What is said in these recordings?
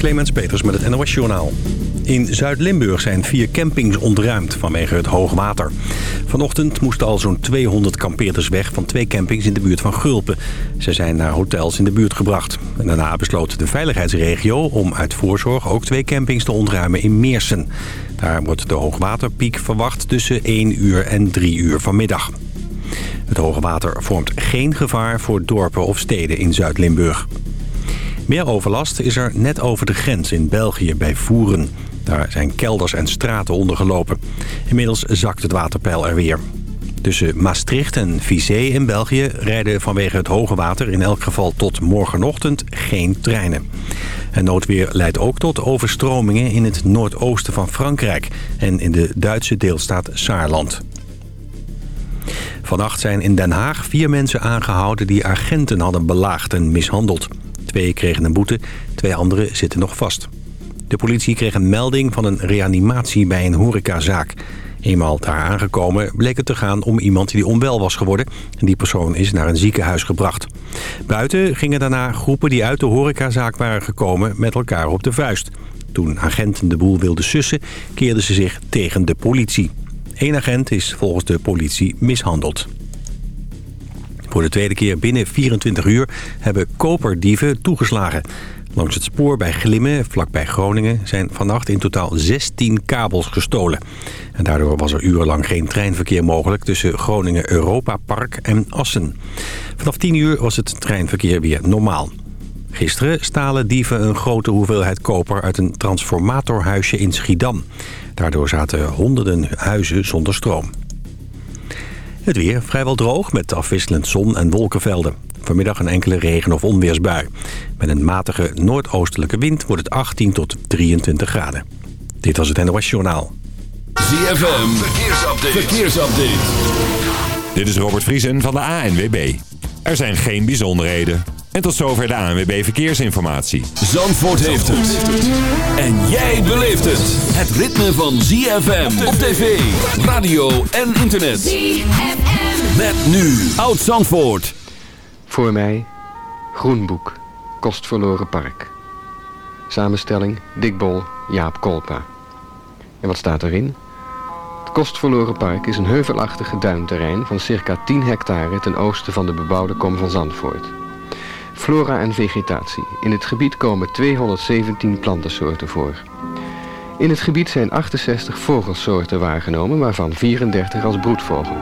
Clemens Peters met het NOS Journaal. In Zuid-Limburg zijn vier campings ontruimd vanwege het hoogwater. Vanochtend moesten al zo'n 200 kampeerders weg van twee campings in de buurt van Gulpen. Ze zijn naar hotels in de buurt gebracht. En daarna besloot de veiligheidsregio om uit voorzorg ook twee campings te ontruimen in Meersen. Daar wordt de hoogwaterpiek verwacht tussen 1 uur en 3 uur vanmiddag. Het hoge water vormt geen gevaar voor dorpen of steden in Zuid-Limburg. Meer overlast is er net over de grens in België bij Voeren. Daar zijn kelders en straten ondergelopen. Inmiddels zakt het waterpeil er weer. Tussen Maastricht en Vizé in België rijden vanwege het hoge water in elk geval tot morgenochtend geen treinen. En noodweer leidt ook tot overstromingen in het noordoosten van Frankrijk en in de Duitse deelstaat Saarland. Vannacht zijn in Den Haag vier mensen aangehouden die agenten hadden belaagd en mishandeld. Twee kregen een boete, twee anderen zitten nog vast. De politie kreeg een melding van een reanimatie bij een horecazaak. Eenmaal daar aangekomen bleek het te gaan om iemand die onwel was geworden. En die persoon is naar een ziekenhuis gebracht. Buiten gingen daarna groepen die uit de horecazaak waren gekomen met elkaar op de vuist. Toen agenten de boel wilden sussen, keerden ze zich tegen de politie. Eén agent is volgens de politie mishandeld. Voor de tweede keer binnen 24 uur hebben koperdieven toegeslagen. Langs het spoor bij Glimmen, vlakbij Groningen, zijn vannacht in totaal 16 kabels gestolen. En daardoor was er urenlang geen treinverkeer mogelijk tussen Groningen Europa Park en Assen. Vanaf 10 uur was het treinverkeer weer normaal. Gisteren stalen dieven een grote hoeveelheid koper uit een transformatorhuisje in Schiedam. Daardoor zaten honderden huizen zonder stroom. Het weer vrijwel droog met afwisselend zon en wolkenvelden. Vanmiddag een enkele regen- of onweersbui. Met een matige noordoostelijke wind wordt het 18 tot 23 graden. Dit was het NOS Journaal. ZFM, verkeersupdate. verkeersupdate. Dit is Robert Vriesen van de ANWB. Er zijn geen bijzonderheden. En tot zover de ANWB Verkeersinformatie. Zandvoort heeft het. En jij beleeft het. Het ritme van ZFM op tv, radio en internet. ZFM. Met nu Oud Zandvoort. Voor mij Groenboek, Kostverloren Park. Samenstelling Dick Bol, Jaap Kolpa. En wat staat erin? Het Kostverloren Park is een heuvelachtige duinterrein van circa 10 hectare ten oosten van de bebouwde kom van Zandvoort. Flora en vegetatie. In het gebied komen 217 plantensoorten voor. In het gebied zijn 68 vogelsoorten waargenomen, waarvan 34 als broedvogel.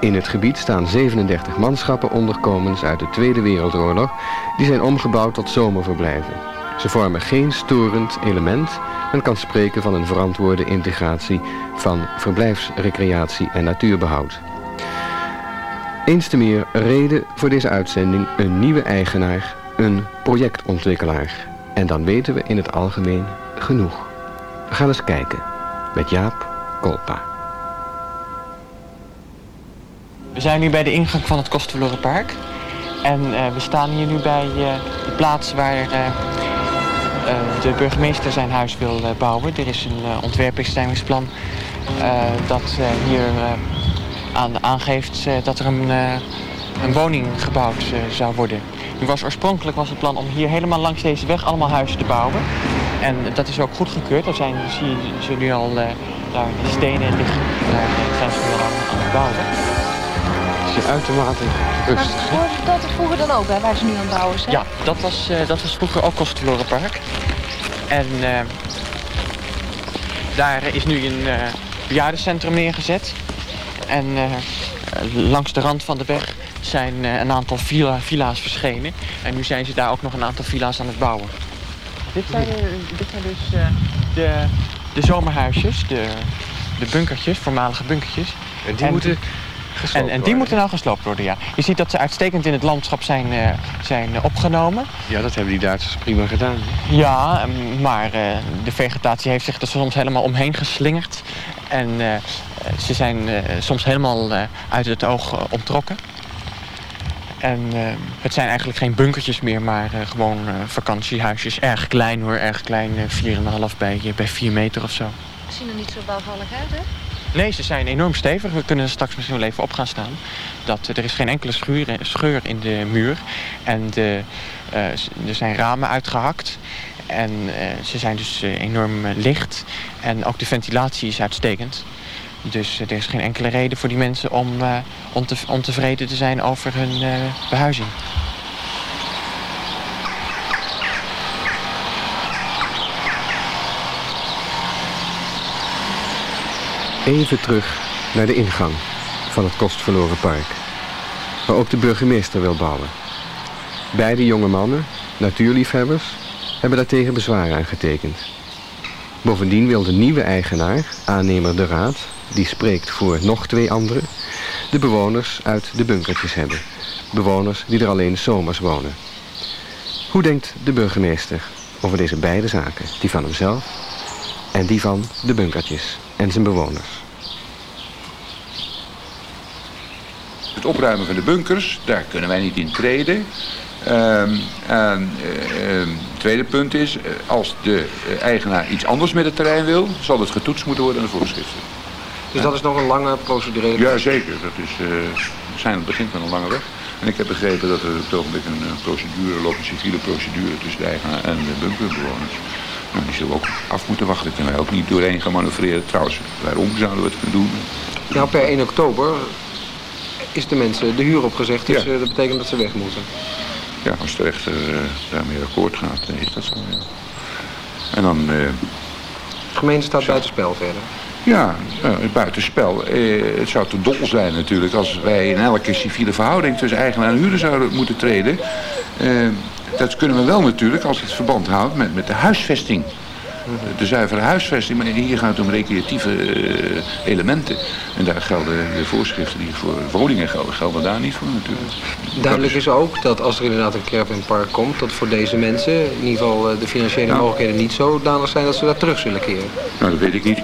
In het gebied staan 37 manschappen onderkomens uit de Tweede Wereldoorlog... die zijn omgebouwd tot zomerverblijven. Ze vormen geen storend element... en kan spreken van een verantwoorde integratie van verblijfsrecreatie en natuurbehoud. Eens te meer reden voor deze uitzending een nieuwe eigenaar, een projectontwikkelaar. En dan weten we in het algemeen genoeg. We gaan eens kijken met Jaap Kolpa. We zijn nu bij de ingang van het Kostverloren Park. En uh, we staan hier nu bij uh, de plaats waar uh, de burgemeester zijn huis wil bouwen. Er is een ontwerpbestemmingsplan dat hier aan, aangeeft dat er een, een woning gebouwd zou worden. Nu was oorspronkelijk was het plan om hier helemaal langs deze weg allemaal huizen te bouwen. En dat is ook goedgekeurd. Daar zijn, zie je, zie nu al daar de stenen liggen. Daar zijn ze nu al aan het bouwen is uitermate rustig. Hoorde dat het vroeger dan ook, hè, waar ze nu aan het bouwen zijn? Ja, dat was, uh, dat was vroeger ook Park. En uh, daar is nu een uh, bejaardencentrum neergezet. En langs de rand van de weg zijn een aantal villa, villa's verschenen. En nu zijn ze daar ook nog een aantal villa's aan het bouwen. Dit zijn, dit zijn dus de, de zomerhuisjes, de, de bunkertjes, voormalige bunkertjes. En die moeten en, en die moeten nou gesloopt worden, ja. Je ziet dat ze uitstekend in het landschap zijn, uh, zijn opgenomen. Ja, dat hebben die Duitsers prima gedaan. Ja, maar uh, de vegetatie heeft zich er soms helemaal omheen geslingerd. En uh, ze zijn soms helemaal uit het oog onttrokken. En het zijn eigenlijk geen bunkertjes meer, maar gewoon vakantiehuisjes. Erg klein hoor, erg klein. 4,5 bij, bij 4 meter of zo. Ze zien er niet zo bouwvallig uit, hè? Nee, ze zijn enorm stevig. We kunnen straks misschien wel even op gaan staan. Dat, er is geen enkele scheur, scheur in de muur. En de, er zijn ramen uitgehakt. En ze zijn dus enorm licht. En ook de ventilatie is uitstekend. Dus er is geen enkele reden voor die mensen om ontevreden te zijn over hun behuizing. Even terug naar de ingang van het kostverloren park. Waar ook de burgemeester wil bouwen. Beide jonge mannen, natuurliefhebbers, hebben daartegen bezwaar aangetekend. Bovendien wil de nieuwe eigenaar, aannemer de Raad, die spreekt voor nog twee anderen, de bewoners uit de bunkertjes hebben. Bewoners die er alleen zomers wonen. Hoe denkt de burgemeester over deze beide zaken, die van hemzelf en die van de bunkertjes en zijn bewoners? Het opruimen van de bunkers, daar kunnen wij niet in treden. Ehm, en, uh, het tweede punt is, eh, als de eh, eigenaar iets anders met het terrein wil, zal het getoetst moeten worden aan de voorschriften. Dus dat is nog een lange procedurele... Ja, zeker. Dat is, we zijn aan het begin van een lange weg. En ik heb begrepen dat er op het ogenblik een procedure loopt, een civiele procedure tussen de eigenaar en de bunkerbewoners. Nou, die zullen we ook af moeten wachten. Daar kunnen wij ook niet doorheen gaan manoeuvreren. Trouwens, waarom zouden we het kunnen doen? Nou, per 1 oktober is de mensen de huur opgezegd. Dus dat betekent dat ze weg moeten. Ja, als de rechter uh, daarmee akkoord gaat, dan is dat zo. Ja. En dan... Uh, de gemeente staat buitenspel verder. Ja, buitenspel. het zou te dol zijn natuurlijk als wij in elke civiele verhouding tussen eigenaar en huurder zouden moeten treden. dat kunnen we wel natuurlijk als het verband houdt met, met de huisvesting de zuivere huisvesting. Maar hier gaat het om recreatieve eh, elementen. En daar gelden de voorschriften die voor woningen gelden, gelden daar niet voor natuurlijk. Duidelijk is ook dat als er inderdaad een caravanpark komt, dat voor deze mensen in ieder geval eh, de financiële mogelijkheden niet zodanig zijn dat ze daar terug zullen keren. Nou, dat weet ik niet.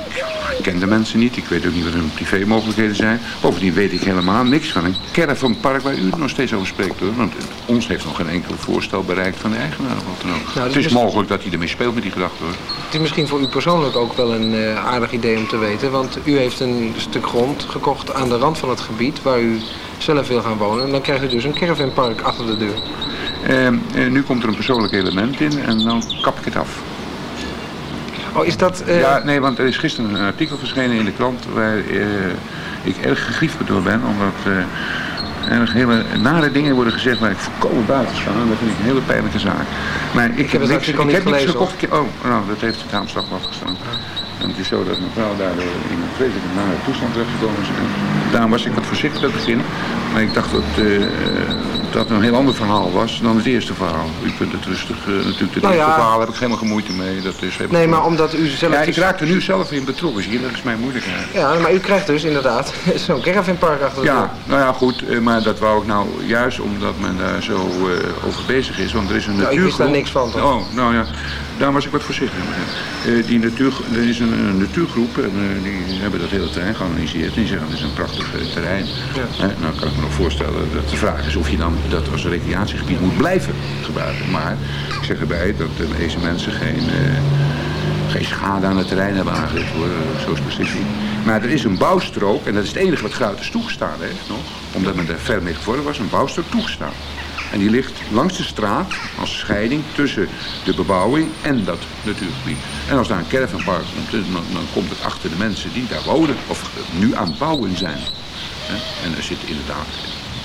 Ik ken de mensen niet. Ik weet ook niet wat hun privémogelijkheden zijn. Bovendien weet ik helemaal niks van een caravanpark waar u het nog steeds over spreekt. Hoor. Want ons heeft nog geen enkel voorstel bereikt van de eigenaar. Of wat dan ook. Nou, het is mogelijk dat hij ermee speelt met die gedachte hoor. Het is misschien voor u persoonlijk ook wel een uh, aardig idee om te weten. Want u heeft een stuk grond gekocht aan de rand van het gebied waar u zelf wil gaan wonen. En dan krijgt u dus een caravanpark achter de deur. Uh, nu komt er een persoonlijk element in en dan kap ik het af. Oh, is dat... Uh... Ja, nee, want er is gisteren een artikel verschenen in de krant waar ik erg gegriefd door ben. Omdat er hele nare dingen worden gezegd waar ik volkomen buiten sta. En dat vind ik een hele pijnlijke zaak. Maar ik, ik heb, niks, ik heb niks gekocht. Oh, nou, dat heeft het aanslag afgestaan. En het is zo dat mevrouw daardoor in een vreselijk nare toestand terechtgekomen is. En daarom was ik wat voorzichtig aan het begin. Maar ik dacht dat uh, dat een heel ander verhaal was dan het eerste verhaal. U kunt het rustig, uh, natuurlijk het nou ja. verhaal heb ik helemaal gemoeite mee. Dat is nee, maar omdat u zelf... Ja, ik raak er nu zelf in betrokken, zie je, dat is mijn moeilijkheid. Ja, maar u krijgt dus inderdaad zo'n caravanpark achter de Ja, nou ja, goed, uh, maar dat wou ik nou juist omdat men daar zo over bezig is. Want er is een nou, natuurgroep... ik wist daar niks van, toch? Oh, nou ja, daar was ik wat voorzichtig mee. die natuur, er is een, een natuurgroep en die hebben dat hele terrein geanalyseerd. En die zeggen, het is een prachtig terrein. Ja. nou kan ik me nog voorstellen dat de vraag is of je dan dat als recreatiegebied moet blijven gebruiken. Maar ik zeg erbij dat deze mensen geen, uh, geen schade aan het terrein hebben aangericht hoor, zo specifiek. Maar er is een bouwstrook, en dat is het enige wat Gruiters toegestaan heeft nog, omdat men er ver mee gevorderd was, een bouwstrook toegestaan. En die ligt langs de straat als scheiding tussen de bebouwing en dat natuurgebied. En als daar een caravanpark komt, dan, dan komt het achter de mensen die daar wonen of nu aan het bouwen zijn. En er zit inderdaad,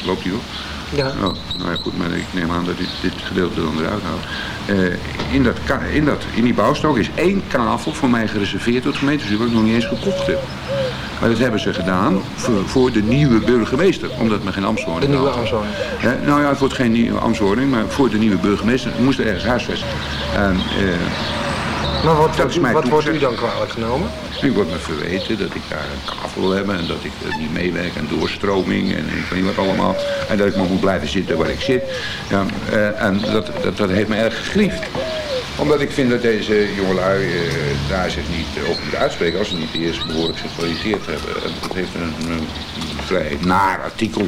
loopt die op, ja. Oh, nou ja, goed, maar ik neem aan dat dit, dit gedeelte dan eruit haalt. Uh, in, dat, in, dat, in die bouwstok is één kavel voor mij gereserveerd door het gemeente. Dus heb ik nog niet eens gekocht heb. Maar dat hebben ze gedaan voor, voor de nieuwe burgemeester. Omdat men geen ambtswoning De nieuwe ambtswoning. Ja, nou ja, het wordt geen nieuwe ambtswoning, maar voor de nieuwe burgemeester moest er ergens huisvesten. En, uh, maar wat, dat wat wordt u dan kwalijk genomen? Nu wordt me verweten dat ik daar een kavel wil hebben en dat ik uh, niet meewerk en doorstroming en ik weet niet wat allemaal. En dat ik maar moet blijven zitten waar ik zit. Ja, uh, en dat, dat, dat heeft me erg gegriefd omdat ik vind dat deze jongelui uh, daar zich niet over moeten uitspreken als ze niet eerst behoorlijk gerealiseerd hebben. En dat heeft een, een, vrij naar artikel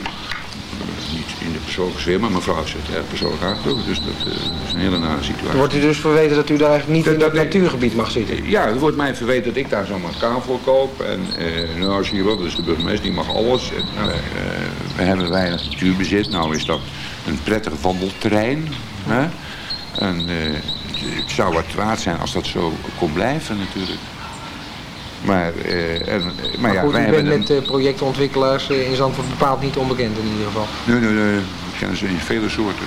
in de persoonlijke sfeer, maar mevrouw het erg persoonlijk aangetrokken. Dus dat uh, is een hele nare situatie. Wordt u dus verweten dat u daar eigenlijk niet dat, in het natuurgebied mag zitten? Ja, er wordt mij verweten dat ik daar zomaar kavel koop. En uh, nou, zie je wel, dus de burgemeester die mag alles. En, we hebben weinig natuurbezit. Nou is dat een prettig wandelterrein. Hè? En uh, het zou wat kwaad zijn als dat zo kon blijven natuurlijk. Maar, uh, en, maar, maar ja, goed, wij u bent met uh, projectontwikkelaars in Zandvoort bepaald niet onbekend in ieder geval. Nee, nee, nee. Ze in vele soorten.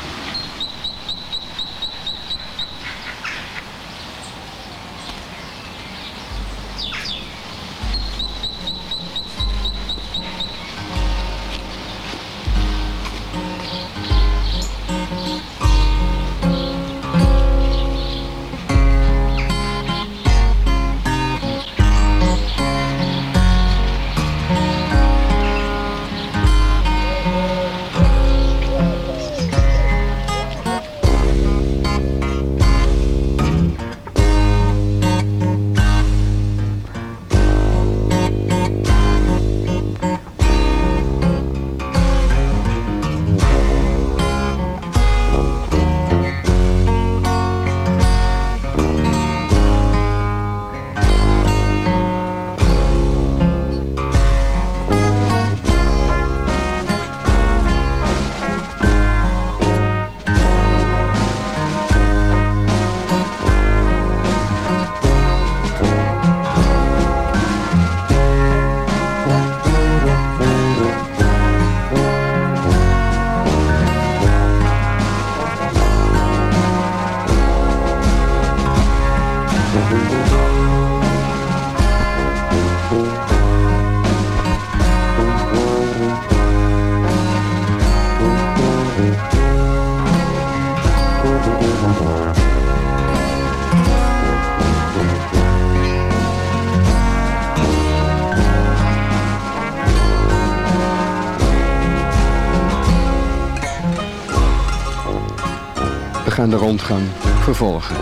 De rondgang vervolgen.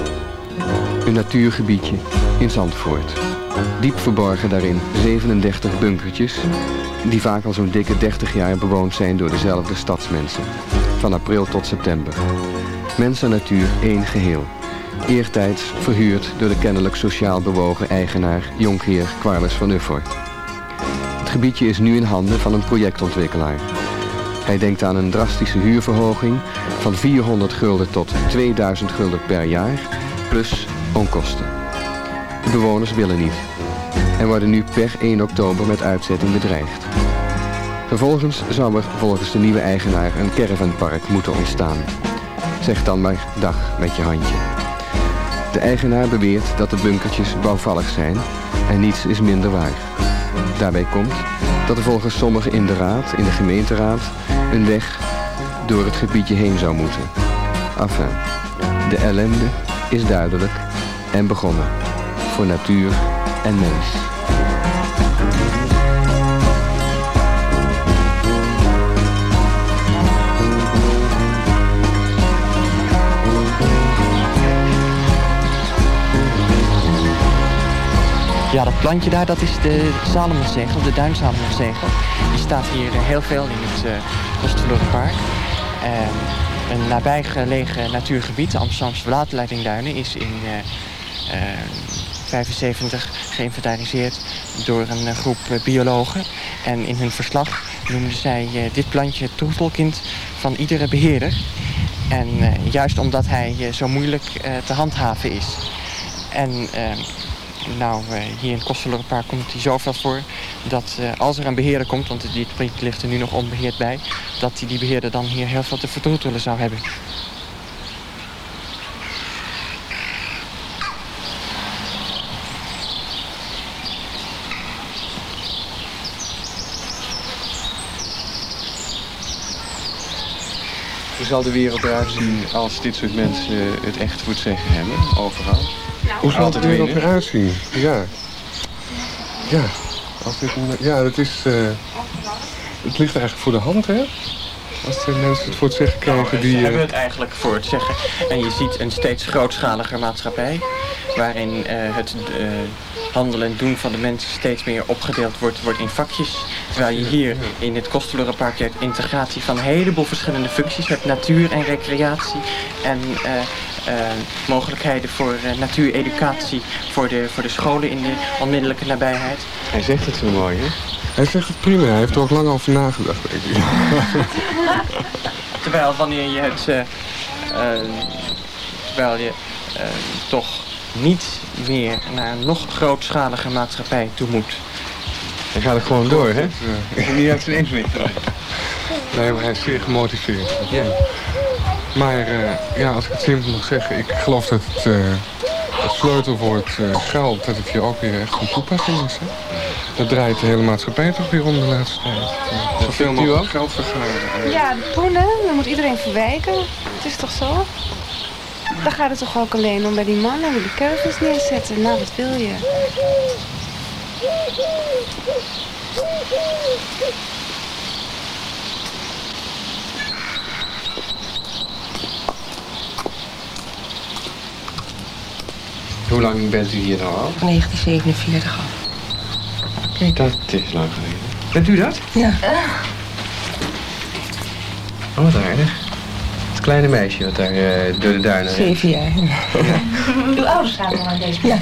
Een natuurgebiedje in Zandvoort. Diep verborgen daarin 37 bunkertjes... die vaak al zo'n dikke 30 jaar bewoond zijn door dezelfde stadsmensen. Van april tot september. Mens en natuur één geheel. Eertijds verhuurd door de kennelijk sociaal bewogen eigenaar Jonkheer Quarles van Uffort. Het gebiedje is nu in handen van een projectontwikkelaar. Hij denkt aan een drastische huurverhoging van 400 gulden tot 2000 gulden per jaar, plus onkosten. De bewoners willen niet en worden nu per 1 oktober met uitzetting bedreigd. Vervolgens zou er volgens de nieuwe eigenaar een caravanpark moeten ontstaan. Zeg dan maar dag met je handje. De eigenaar beweert dat de bunkertjes bouwvallig zijn en niets is minder waar. Daarbij komt dat er volgens sommigen in de raad, in de gemeenteraad, een weg door het gebiedje heen zou moeten. Enfin, de ellende is duidelijk en begonnen. Voor natuur en mens. Plantje daar, dat is de Salomonsegel, de duinsalomonsegel. Die staat hier uh, heel veel in het uh. Uh, een nabijgelegen natuurgebied, de Amsterdamse Waterleidingduinen, is in 1975 geïnventariseerd door een groep biologen. En in hun verslag noemden zij dit plantje het troetelkind van iedere beheerder. En juist omdat hij zo moeilijk te handhaven is. En nou, uh, hier in het komt hij zoveel voor... dat uh, als er een beheerder komt, want dit project ligt er nu nog onbeheerd bij... dat die, die beheerder dan hier heel veel te vertroetelen zou hebben. Hoe zal de wereld eruit zien als dit soort mensen het echt voor het zeggen hebben, overal? Hoe zal de wereld eruit zien? Ja. Ja. Als dit, ja, dat is... Uh, het ligt eigenlijk voor de hand, hè? Als de mensen het voor het zeggen krijgen nou, die... Ze hebben het eigenlijk voor het zeggen. En je ziet een steeds grootschaliger maatschappij... waarin uh, het uh, handelen en doen van de mensen steeds meer opgedeeld wordt, wordt in vakjes. Terwijl je hier in het Kostelorenpark hebt integratie van een heleboel verschillende functies. Met natuur en recreatie en... Uh, mogelijkheden voor uh, natuureducatie voor de, voor de scholen in de onmiddellijke nabijheid. Hij zegt het zo mooi, hè? Hij zegt het prima. Hij heeft er ook lang over nagedacht, denk ik. Terwijl wanneer je het... Uh, terwijl je eh, toch niet meer naar een nog grootschalige maatschappij toe moet. Hij gaat het gewoon door, hè? Ik ben niet uit zijn eens mee. Nee, maar hij is zeer gemotiveerd. Ja. Maar eh, ja, als ik het simpel mag zeggen, ik geloof dat het, eh, het sleutelwoord uh, geld, dat het hier ook weer echt van toepassing is. Hè? Dat draait de hele maatschappij toch weer om de laatste tijd. Uh, zoveel mogelijk geld vergaren. Ja, de poenen, dan moet iedereen verwijken. Het is toch zo? Dan gaat het toch ook alleen om bij die mannen, die keuvels neerzetten. Nou, wat wil je? Hoe lang bent u hier nou al? 1947 al. Kijk, dat is lang geleden. Bent u dat? Ja. Oh, wat aardig. Het kleine meisje wat daar uh, door de duinen... Zeven jaar. Ja. Uw ouders zaten al aan deze Ja.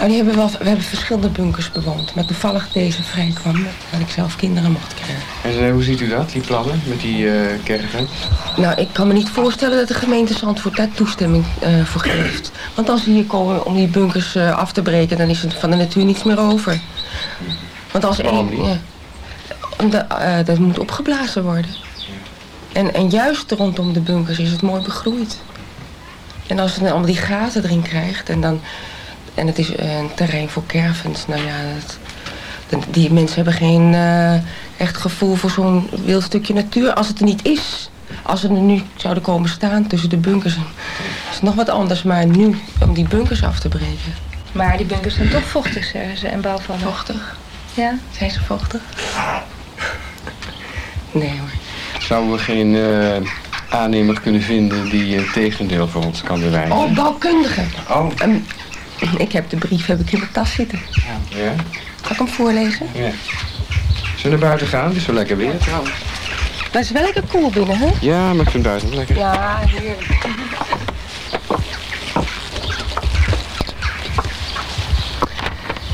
Oh, die hebben wel, we hebben verschillende bunkers bewoond. Maar toevallig deze vrij kwam, dat ik zelf kinderen mocht krijgen. En uh, hoe ziet u dat, die plannen met die uh, kerken? Nou, ik kan me niet voorstellen dat de gemeente Zandvoort daar toestemming uh, voor geeft. Want als ze hier komen om die bunkers af te breken, dan is er van de natuur niets meer over. Want als één, ja, dat moet opgeblazen worden. En, en juist rondom de bunkers is het mooi begroeid. En als je dan allemaal die gaten erin krijgt en dan... En het is een terrein voor caravans. Nou ja, dat, die mensen hebben geen uh, echt gevoel voor zo'n wild stukje natuur. Als het er niet is. Als ze er nu zouden komen staan tussen de bunkers. Is het nog wat anders. Maar nu om die bunkers af te breken. Maar die bunkers zijn toch vochtig, zeggen ze. En bouwvallen. Vochtig? Ja. Zijn ze vochtig? Nee hoor. Zouden we geen uh, aannemer kunnen vinden die het tegendeel voor ons kan bewijzen? Oh, bouwkundige. Oh. Um, ik heb de brief heb ik in mijn tas zitten. Ja. Zal ik hem voorlezen? Ja. Zullen we naar buiten gaan? Het is zo lekker weer trouwens. Maar het is wel lekker koel binnen, hè? Ja, maar ik vind buiten lekker. Ja, heerlijk.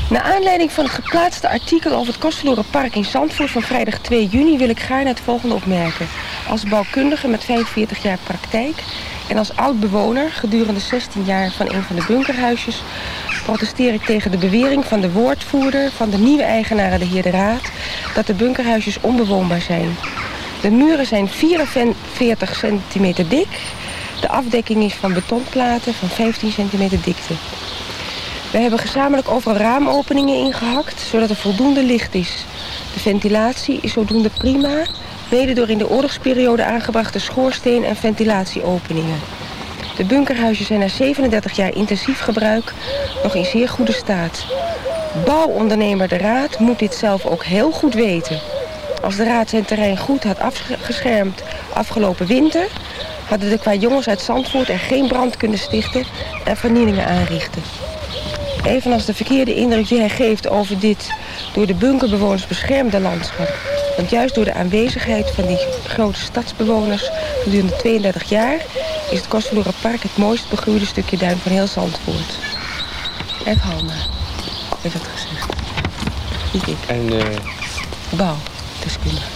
Naar aanleiding van het geplaatste artikel over het Kostverloren Park in Zandvoort van vrijdag 2 juni wil ik gaarne het volgende opmerken. Als bouwkundige met 45 jaar praktijk en als oud-bewoner gedurende 16 jaar van een van de bunkerhuisjes protesteer ik tegen de bewering van de woordvoerder van de nieuwe eigenaren, de heer De Raad, dat de bunkerhuisjes onbewoonbaar zijn. De muren zijn 44 centimeter dik. De afdekking is van betonplaten van 15 centimeter dikte. We hebben gezamenlijk overal raamopeningen ingehakt, zodat er voldoende licht is. De ventilatie is zodoende prima, mede door in de oorlogsperiode aangebrachte schoorsteen- en ventilatieopeningen. De bunkerhuizen zijn na 37 jaar intensief gebruik nog in zeer goede staat. Bouwondernemer De Raad moet dit zelf ook heel goed weten. Als de Raad zijn terrein goed had afgeschermd afgelopen winter... hadden de qua jongens uit Zandvoort er geen brand kunnen stichten en vernielingen aanrichten. Evenals de verkeerde indruk die hij geeft over dit door de bunkerbewoners beschermde landschap. Want juist door de aanwezigheid van die grote stadsbewoners gedurende 32 jaar... is het Kostverloren Park het mooist begroeide stukje duin van heel Zandvoort. F. Halma heeft dat gezegd. Niet ik. En uh, Bouw, deskundige.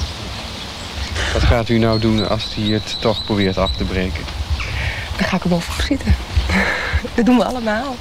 wat gaat u nou doen als hij het toch probeert af te breken? Dan ga ik er bovenop zitten. Dat doen we allemaal.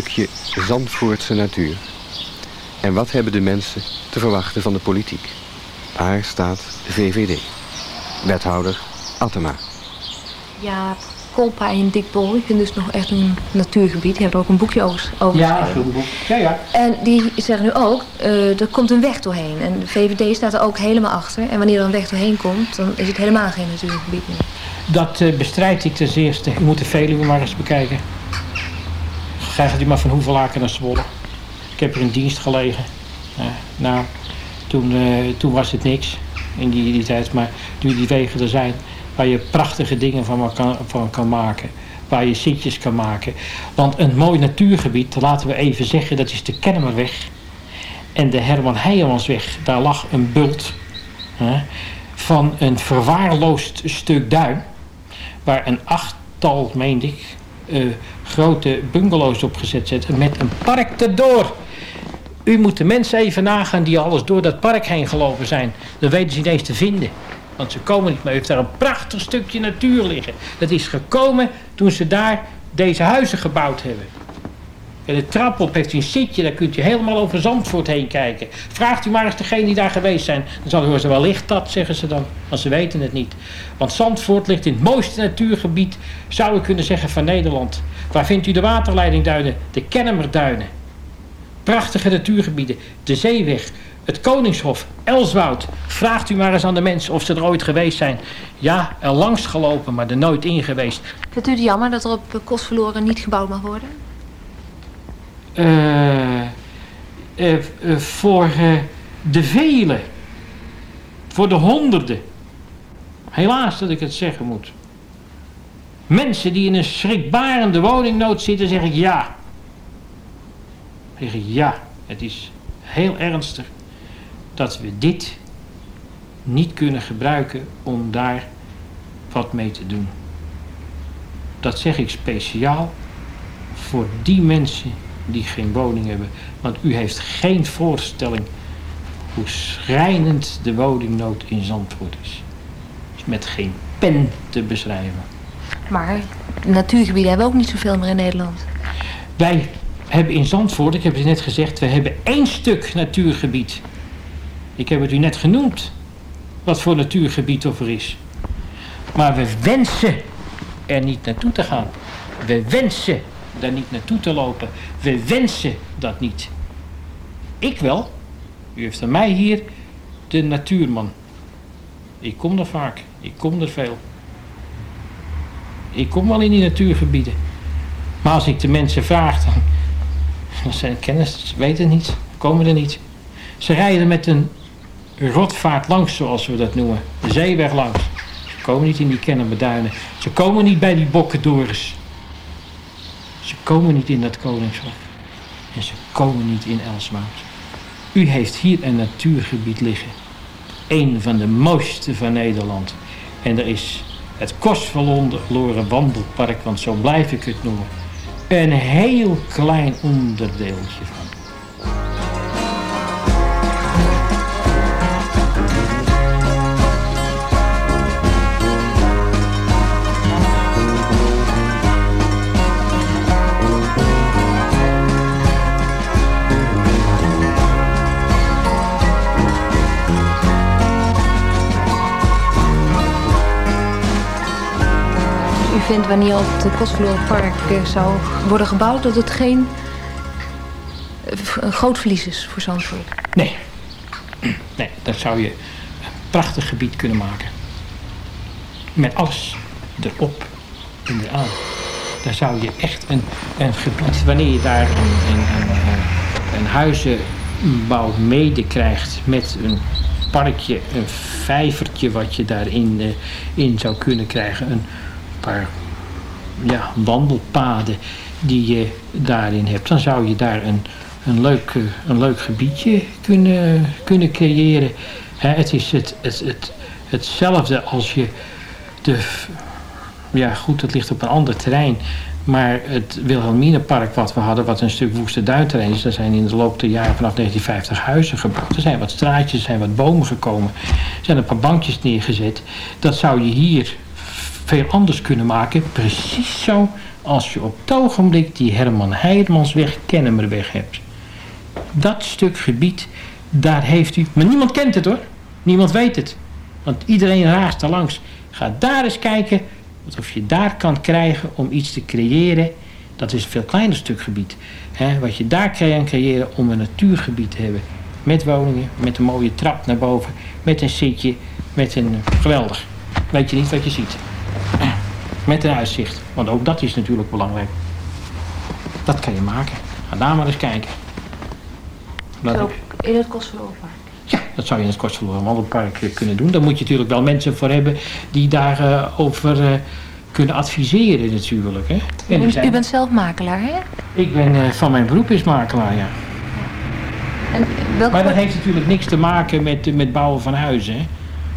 Stukje Zandvoortse natuur? En wat hebben de mensen te verwachten van de politiek? Daar staat de VVD. Wethouder Attema. Ja, Kolpa en Dikbol. Ik vind dus nog echt een natuurgebied. Die hebben er ook een boekje over, over Ja, een boek. Ja, ja. En die zeggen nu ook, eh, er komt een weg doorheen. En de VVD staat er ook helemaal achter. En wanneer er een weg doorheen komt, dan is het helemaal geen natuurgebied meer. Dat eh, bestrijd ik ten eerste. U moet de Veluwe maar eens bekijken. Gaat u maar van Hoevelaken naar Zwolle. Ik heb er in dienst gelegen. Eh, nou, toen, eh, toen was het niks in die, die tijd. Maar nu die wegen er zijn, waar je prachtige dingen van kan, van kan maken. Waar je zitjes kan maken. Want een mooi natuurgebied, laten we even zeggen, dat is de Kennemerweg. En de Herman Heijemansweg, daar lag een bult van een verwaarloosd stuk duin. Waar een achttal, meende ik, eh, grote bungalows op gezet zitten met een park erdoor. U moet de mensen even nagaan die alles door dat park heen gelopen zijn. Dan weten ze niet eens te vinden. Want ze komen niet meer. U heeft daar een prachtig stukje natuur liggen. Dat is gekomen toen ze daar deze huizen gebouwd hebben. En de trap op heeft een zitje, daar kunt u helemaal over Zandvoort heen kijken. Vraagt u maar eens degene die daar geweest zijn. Dan zal horen, wel ligt dat, zeggen ze dan. Want ze weten het niet. Want Zandvoort ligt in het mooiste natuurgebied, zou ik kunnen zeggen, van Nederland. Waar vindt u de waterleidingduinen? De Kennemerduinen. Prachtige natuurgebieden. De Zeeweg, het Koningshof, Elswoud. Vraagt u maar eens aan de mensen of ze er ooit geweest zijn. Ja, er langs gelopen, maar er nooit in geweest. Vindt u het jammer dat er op Kostverloren niet gebouwd mag worden? Eh, eh, eh, voor de velen. Voor de honderden. Helaas dat ik het zeggen moet. Mensen die in een schrikbarende woningnood zitten, zeg ik ja. Zeggen ja, het is heel ernstig dat we dit niet kunnen gebruiken om daar wat mee te doen. Dat zeg ik speciaal voor die mensen die geen woning hebben. Want u heeft geen voorstelling hoe schrijnend de woningnood in Zandvoort is. is met geen pen te beschrijven. Maar de natuurgebieden hebben we ook niet zoveel meer in Nederland. Wij hebben in Zandvoort, ik heb het net gezegd, we hebben één stuk natuurgebied. Ik heb het u net genoemd, wat voor natuurgebied of er is. Maar we wensen er niet naartoe te gaan. We wensen daar niet naartoe te lopen. We wensen dat niet. Ik wel. U heeft aan mij hier de natuurman. Ik kom er vaak. Ik kom er veel. Ik kom wel in die natuurgebieden. Maar als ik de mensen vraag, dan, zijn kennis, ze weten niet, komen er niet. Ze rijden met een rotvaart langs, zoals we dat noemen. De zeeweg langs. Ze komen niet in die Kennemerduinen. Ze komen niet bij die Bokkendoris. Ze komen niet in dat Koningshof. En ze komen niet in Elswoud. U heeft hier een natuurgebied liggen. Een van de mooiste van Nederland. En er is het kostverloren wandelpark, want zo blijf ik het noemen. Een heel klein onderdeeltje van. Vindt wanneer op het Kostverloren Park eh, zou worden gebouwd... dat het geen eh, groot verlies is voor Zandvoort? Nee. Nee, dat zou je een prachtig gebied kunnen maken. Met alles erop en eraan. Daar zou je echt een, een gebied, wanneer je daar een, een, een, een huizenbouw mede krijgt met een parkje, een vijvertje wat je daarin eh, in zou kunnen krijgen. Een paar ja, wandelpaden die je daarin hebt. Dan zou je daar een, een, leuk, eh, een leuk gebiedje kunnen, kunnen creëren. Het is het, het, het, hetzelfde als je de... Ja goed, het ligt op een ander terrein. Maar het Wilhelminapark wat we hadden, wat een stuk woeste duinterrein is... daar zijn in de loop der jaren vanaf 1950 huizen gebouwd. Er zijn wat straatjes, er zijn wat bomen gekomen. Er zijn een paar bankjes neergezet. Dat zou je hier veel anders kunnen maken. Precies zo als je op het ogenblik die Herman Heijmans Kennemerweg hebt. Dat stuk gebied, daar heeft u... Maar niemand kent het hoor. Niemand weet het. Want iedereen raast er langs. Ga daar eens kijken of je daar kan krijgen om iets te creëren. Dat is een veel kleiner stuk gebied. Hè, wat je daar kan creëren om een natuurgebied te hebben. Met woningen, met een mooie trap naar boven. Met een zitje, met een... Geweldig. Weet je niet wat je ziet. Met een uitzicht. Want ook dat is natuurlijk belangrijk. Dat kan je maken. Ga daar maar eens kijken. Dat in het Kostverlorenpark? Ja, dat zou je in het Kostverlorenpark kunnen doen. Daar moet je natuurlijk wel mensen voor hebben die daarover uh, over, uh, kunnen adviseren natuurlijk. Hè. En u, zijn... u, bent zelf makelaar, hè? Ik ben uh, van mijn beroep is makelaar, ja. En. Maar dat heeft natuurlijk niks te maken met, met bouwen van huizen, hè.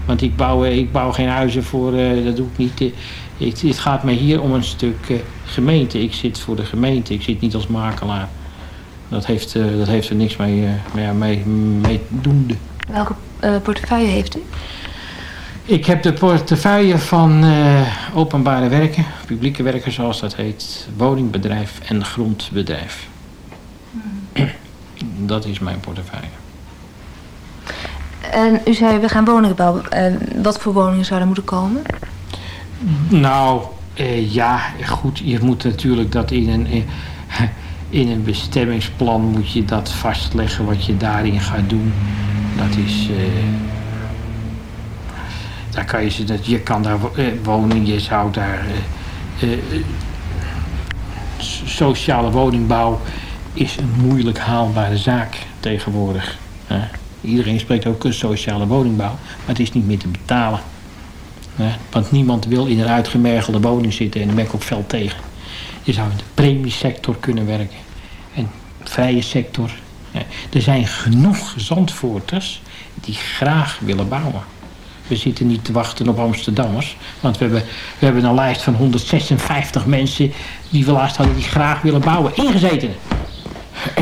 Want ik bouw, ik bouw geen huizen voor, dat doe ik niet. Ik, het gaat mij hier om een stuk gemeente. Ik zit voor de gemeente, ik zit niet als makelaar. Dat heeft, dat heeft er niks mee, mee, mee, mee doende. Welke uh, portefeuille heeft u? Ik heb de portefeuille van openbare werken, publieke werken zoals dat heet, woningbedrijf en grondbedrijf. Hmm. Dat is mijn portefeuille. En u zei, we gaan woningen bouwen. wat voor woningen zouden moeten komen? Nou, ja, goed, je moet natuurlijk dat in een in een bestemmingsplan moet je dat vastleggen wat je daarin gaat doen. Dat is... Uh, daar kan je, dat, je kan daar wonen, je zou daar... Sociale woningbouw is een moeilijk haalbare zaak tegenwoordig. Iedereen spreekt een sociale woningbouw, maar het is niet meer te betalen. Want niemand wil in een uitgemergelde woning zitten en daar ben ik op veld tegen. Je zou in de premiesector kunnen werken. En vrije sector. Er zijn genoeg zandvoorters die graag willen bouwen. We zitten niet te wachten op Amsterdammers. Want we hebben, we hebben een lijst van 156 mensen die we laatst hadden die graag willen bouwen. Ingezeten.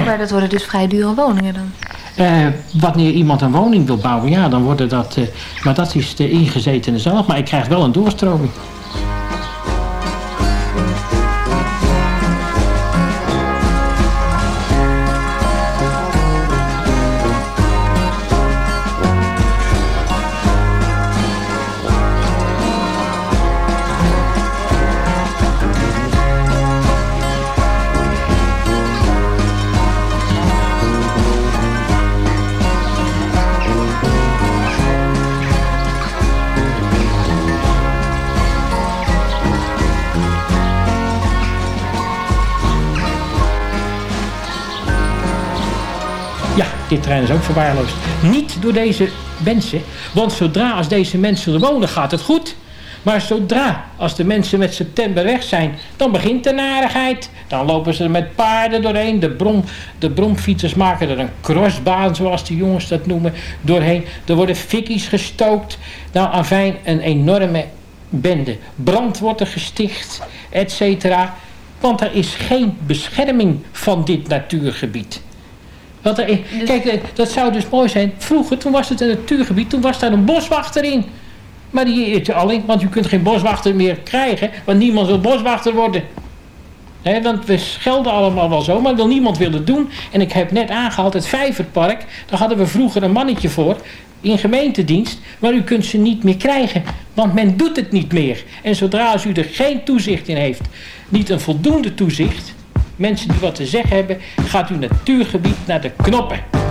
Maar dat worden dus vrij dure woningen dan? Uh, wanneer iemand een woning wil bouwen, ja, dan worden dat... Uh, maar dat is de ingezetene zelf. Maar ik krijg wel een doorstroming. Terrein is ook verwaarloosd. Niet door deze mensen. Want zodra als deze mensen er wonen gaat het goed. Maar zodra als de mensen met september weg zijn, dan begint de narigheid. Dan lopen ze er met paarden doorheen. De, brom, de bromfietsers maken er een crossbaan, zoals de jongens dat noemen, doorheen. Er worden fikkies gestookt. Nou, afijn, een enorme bende. Brand wordt er gesticht, et cetera. Want er is geen bescherming van dit natuurgebied. Er, dus- Kijk, eh, dat zou dus mooi zijn. Vroeger, toen was het een natuurgebied, toen was daar een boswachter in. Maar die is alleen, want u kunt geen boswachter meer krijgen, want niemand wil boswachter worden. He, want we schelden allemaal wel zo, maar wil niemand willen doen. En ik heb net aangehaald het Vijverpark. Daar hadden we vroeger een mannetje voor in gemeentedienst. Maar u kunt ze niet meer krijgen, want men doet het niet meer. En zodra als u er geen toezicht in heeft, niet een voldoende toezicht mensen die wat te zeggen hebben, gaat uw natuurgebied naar de knoppen.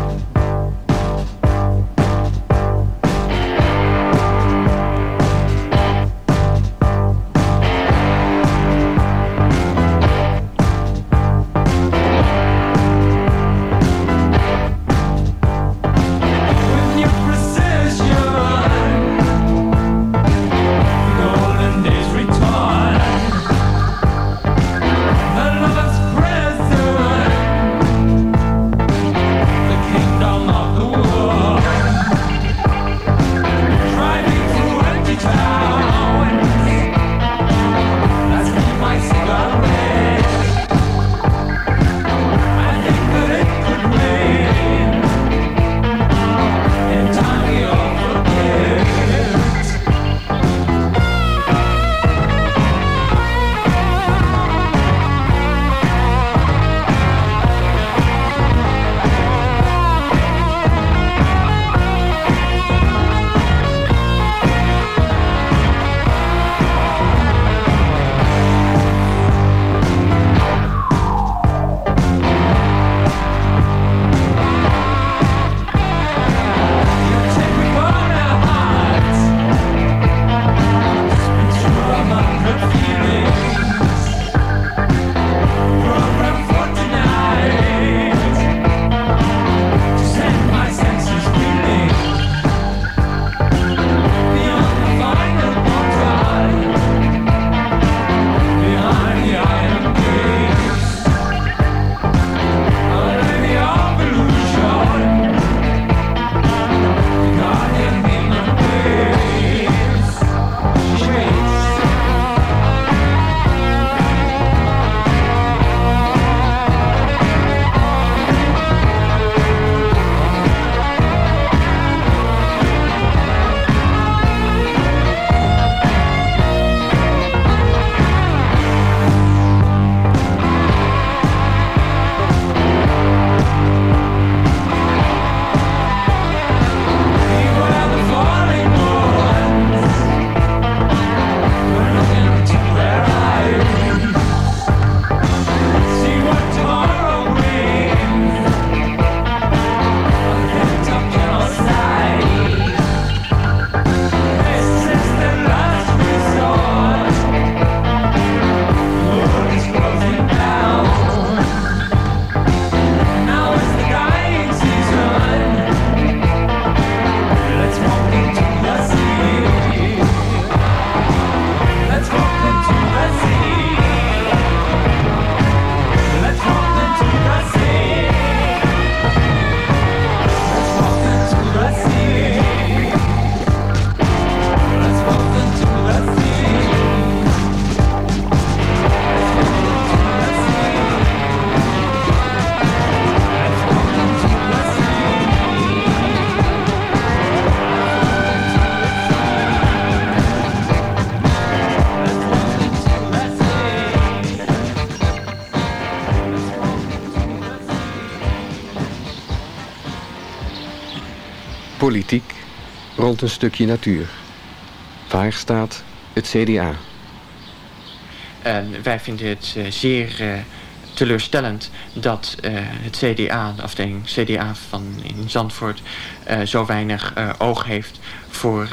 Politiek rond een stukje natuur. Waar staat het CDA? En wij vinden het uh, zeer uh, teleurstellend dat uh, het CDA, de afdeling CDA van in Zandvoort, zo weinig oog heeft voor,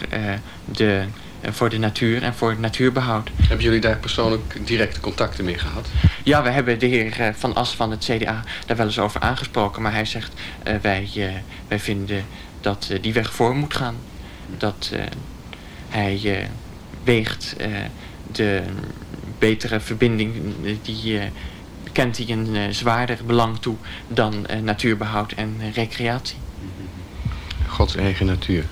de, voor de natuur en voor het natuurbehoud. Hebben jullie daar persoonlijk directe contacten mee gehad? Ja, we hebben de heer Van As van het CDA daar wel eens over aangesproken. Maar hij zegt, wij, wij vinden dat die weg voor moet gaan. Dat hij weegt de betere verbinding, die kent hij een zwaarder belang toe dan natuurbehoud en recreatie. Gods eigen natuur.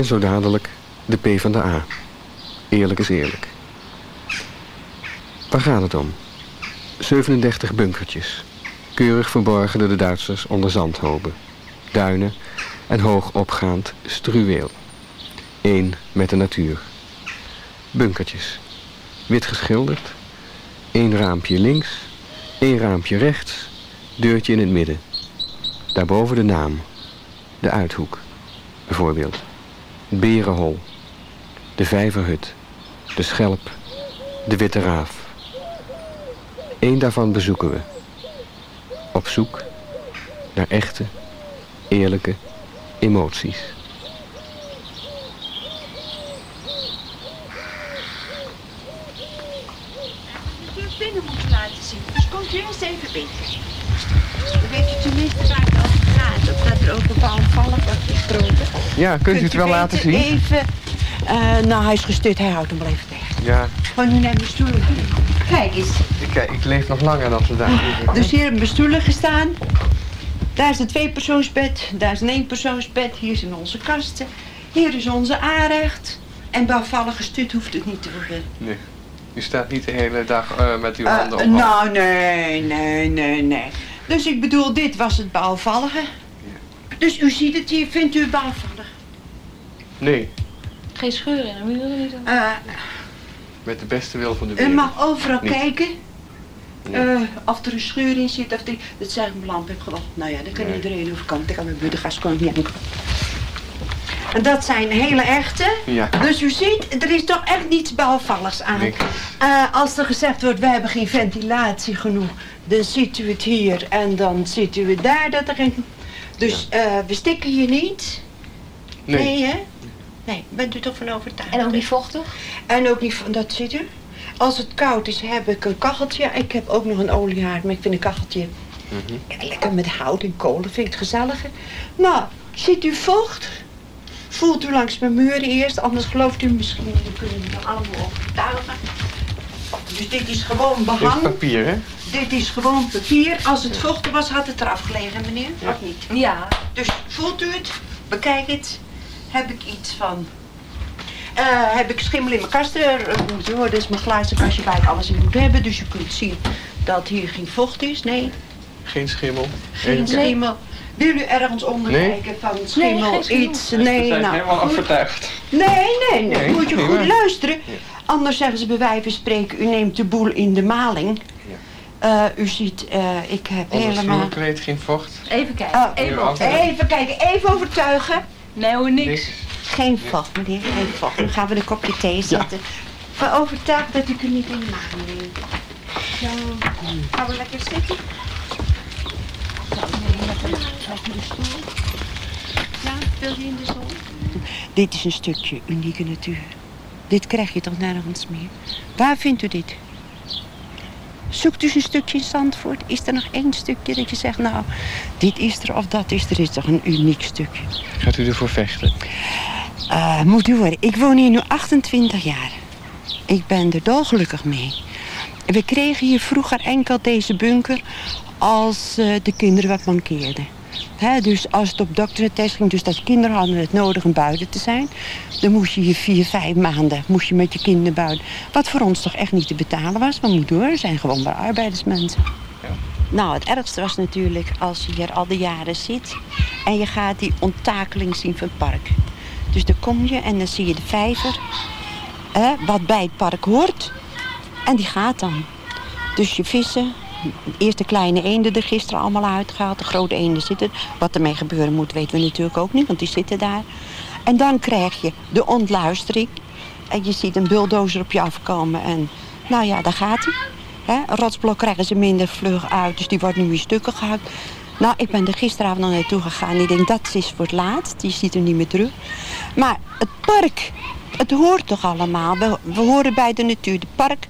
En zo dadelijk de P van de A. Eerlijk is eerlijk. Waar gaat het om? 37 bunkertjes. Keurig verborgen door de Duitsers onder zandhopen. Duinen en hoog opgaand struweel. Eén met de natuur. Bunkertjes. Wit geschilderd. Eén raampje links. één raampje rechts. Deurtje in het midden. Daarboven de naam. De uithoek. Bijvoorbeeld. Berenhol. De vijverhut de schelp, de witte raaf. Eén daarvan bezoeken we. Op zoek naar echte, eerlijke emoties. binnen moeten laten zien. Dus komt u eens even binnen. Dan weet u tenminste waar het over gaat. Of dat er over bouwvallig wordt gesproken. Ja, kunt u het wel laten zien? Even uh, nou, hij is gestuurd. Hij houdt hem wel even tegen. Ja. Gewoon nu naar mijn stoelen. Kijk eens. Ik, eh, ik leef nog langer dan vandaag. Dus hier hebben mijn stoelen gestaan. Daar is een tweepersoonsbed. Daar is een eenpersoonsbed. Hier zijn onze kasten. Hier is onze aanrecht. En bouwvallig gestuurd hoeft het niet te worden. Nee. U staat niet de hele dag uh, met uw handen op. Nou, nee, nee, nee, nee. Dus ik bedoel, dit was het bouwvallige. Ja. Dus u ziet het hier, vindt u het bouwvallig? Nee. Geen scheur in de niet? Uh, Met de beste wil van de wereld. U mag overal kijken. Uh, of er een scheur in zit. Of die, dat zeg ik mijn lamp heb gewoon. Nou ja, daar kan nee. iedereen over komen. Daar kan mijn buurtgast gewoon niet aan En dat zijn hele echte. Ja. Dus u ziet, er is toch echt niets bouwvalligs aan. Uh, als er gezegd wordt, we hebben geen ventilatie genoeg. Dan ziet u het hier en dan ziet u het daar. Dat er geen... Dus uh, we stikken hier niet. Nee. nee hè? Nee, bent u toch van overtuigd? En ook niet vochtig? En ook niet, dat ziet u. Als het koud is, heb ik een kacheltje. Ik heb ook nog een oliehaard, maar ik vind een kacheltje... Mm -hmm. lekker met hout en kolen, vind ik het gezelliger. Nou, ziet u vocht? Voelt u langs mijn muren eerst, anders gelooft u misschien... We kunnen u dan allemaal overtuigen. Dus dit is gewoon behang. Dit is papier, hè? Dit is gewoon papier. Als het vochtig was, had het eraf gelegen, meneer. Ja. Of niet? Ja. Dus voelt u het? Bekijk het heb ik iets van... Uh, heb ik schimmel in mijn kast. Uh, hoor, dus mijn glazen kastje waar ik alles in moet hebben. Dus je kunt zien dat hier geen vocht is. Nee. Geen schimmel. Geen schimmel. Wil u ergens onder nee? kijken van schimmel, nee, schimmel. iets? Nee, zijn nou, helemaal overtuigd. Nee, nee, nee, nee. Moet je goed luisteren. Ja. Anders zeggen ze bij wijven spreken, u neemt de boel in de maling. Uh, u ziet, ik heb Onder helemaal... Onder geen vocht. Even kijken. Oh, even, even kijken, even overtuigen. Nee hoor, niks. niks. Geen vocht, meneer, geen vocht. Dan gaan we een kopje thee zetten. Ja. Maar overtuigd dat ik u niet in de maag neem. Zo, gaan we lekker zitten? Zo, lekker de stoel. Ja, wil je in de zon? Dit is een stukje unieke natuur. Dit krijg je toch nergens meer. Waar vindt u dit? Zoekt dus een stukje in Zandvoort. Is er nog één stukje dat je zegt, nou, dit is er of dat is er. Is toch een uniek stukje. Gaat u ervoor vechten? Uh, moet u horen, ik woon hier nu 28 jaar. Ik ben er dolgelukkig mee. We kregen hier vroeger enkel deze bunker als uh, de kinderen wat mankeerden. He, dus als het op doktertest ging, dus dat kinderen hadden het nodig om buiten te zijn... dan moest je hier vier, vijf maanden moest je met je kinderen buiten. Wat voor ons toch echt niet te betalen was. Maar moet door, we zijn gewoon maar arbeidersmensen. Ja. Nou, het ergste was natuurlijk als je hier al de jaren zit... en je gaat die onttakeling zien van het park. Dus dan kom je en dan zie je de vijver... Hè, wat bij het park hoort. En die gaat dan. Dus je vissen, eerst de kleine eenden er gisteren allemaal uitgehaald. De grote eenden zitten. Wat ermee gebeuren moet weten we natuurlijk ook niet, want die zitten daar. En dan krijg je de ontluistering. En je ziet een bulldozer op je afkomen. En nou ja, daar gaat hij. Een rotsblok krijgen ze minder vlug uit, dus die wordt nu in stukken gehakt. Nou, ik ben er gisteravond nog naartoe gegaan. Ik denk, dat is voor het laatst. Die ziet er niet meer terug. Maar het park, het hoort toch allemaal. We, we horen bij de natuur. De park,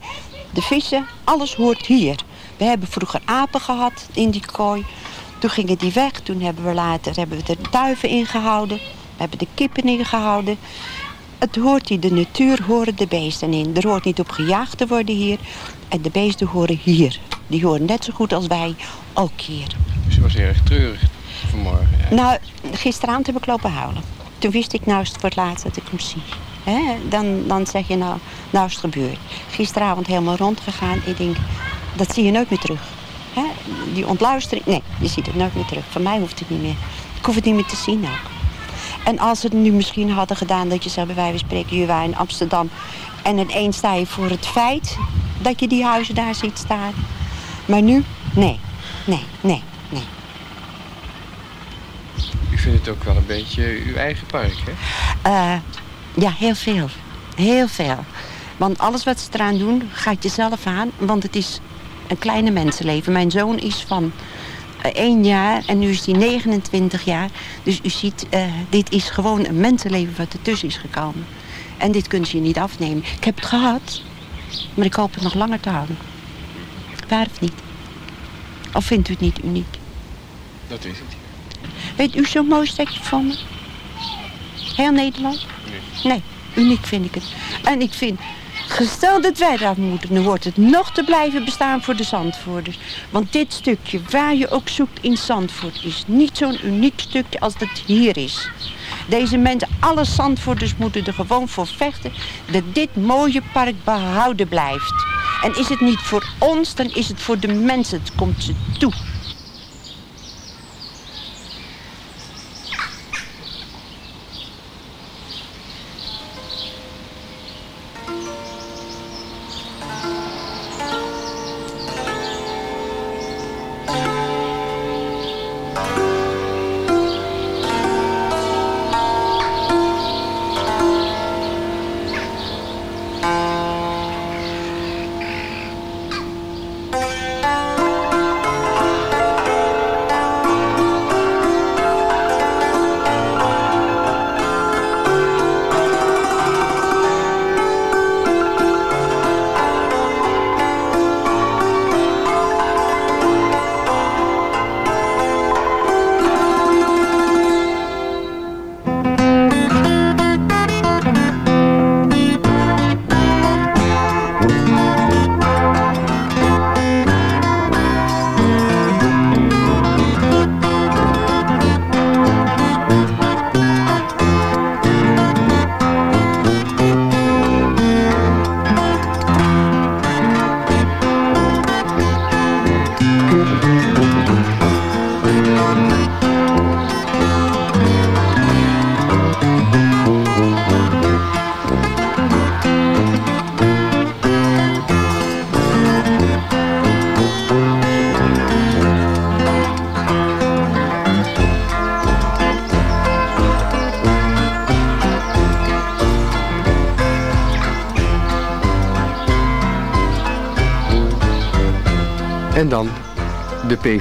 de vissen, alles hoort hier. We hebben vroeger apen gehad in die kooi. Toen gingen die weg. Toen hebben we later hebben we de duiven ingehouden. We hebben de kippen ingehouden. Het hoort hier, de natuur horen de beesten in. Er hoort niet op gejaagd te worden hier. En de beesten horen hier. Die horen net zo goed als wij ook hier. Dus je was erg treurig vanmorgen. Nou, gisteravond heb ik lopen huilen. Toen wist ik nou is het voor het laatst dat ik hem zie. He, dan, dan zeg je nou, nou is het gebeurd. Gisteravond helemaal rondgegaan. Ik denk, dat zie je nooit meer terug. Die ontluistering, nee, je ziet het nooit meer terug. Van mij hoeft het niet meer. Ik hoef het niet meer te zien ook. En als ze het nu misschien hadden gedaan dat je zou bij wijze van spreken, je waren in Amsterdam. En ineens sta je voor het feit dat je die huizen daar ziet staan. Maar nu, nee, nee, nee, nee. U vindt het ook wel een beetje uw eigen park, hè? Uh, ja, heel veel. Heel veel. Want alles wat ze eraan doen, gaat jezelf aan. Want het is een kleine mensenleven. Mijn zoon is van uh, één jaar en nu is hij 29 jaar. Dus u ziet, uh, dit is gewoon een mensenleven wat ertussen is gekomen. En dit kunt je niet afnemen. Ik heb het gehad, maar ik hoop het nog langer te houden. Waar of niet? Of vindt u het niet uniek? Dat is het. Weet u zo'n mooi stukje van me? Heel Nederland? Nee. Nee, uniek vind ik het. En ik vind, gesteld dat wij eraf moeten, dan wordt het nog te blijven bestaan voor de Zandvoerders. Want dit stukje, waar je ook zoekt in Zandvoort, is niet zo'n uniek stukje als dat hier is. Deze mensen, alle Zandvoorters moeten er gewoon voor vechten dat dit mooie park behouden blijft. En is het niet voor ons, dan is het voor de mensen. Het komt ze toe.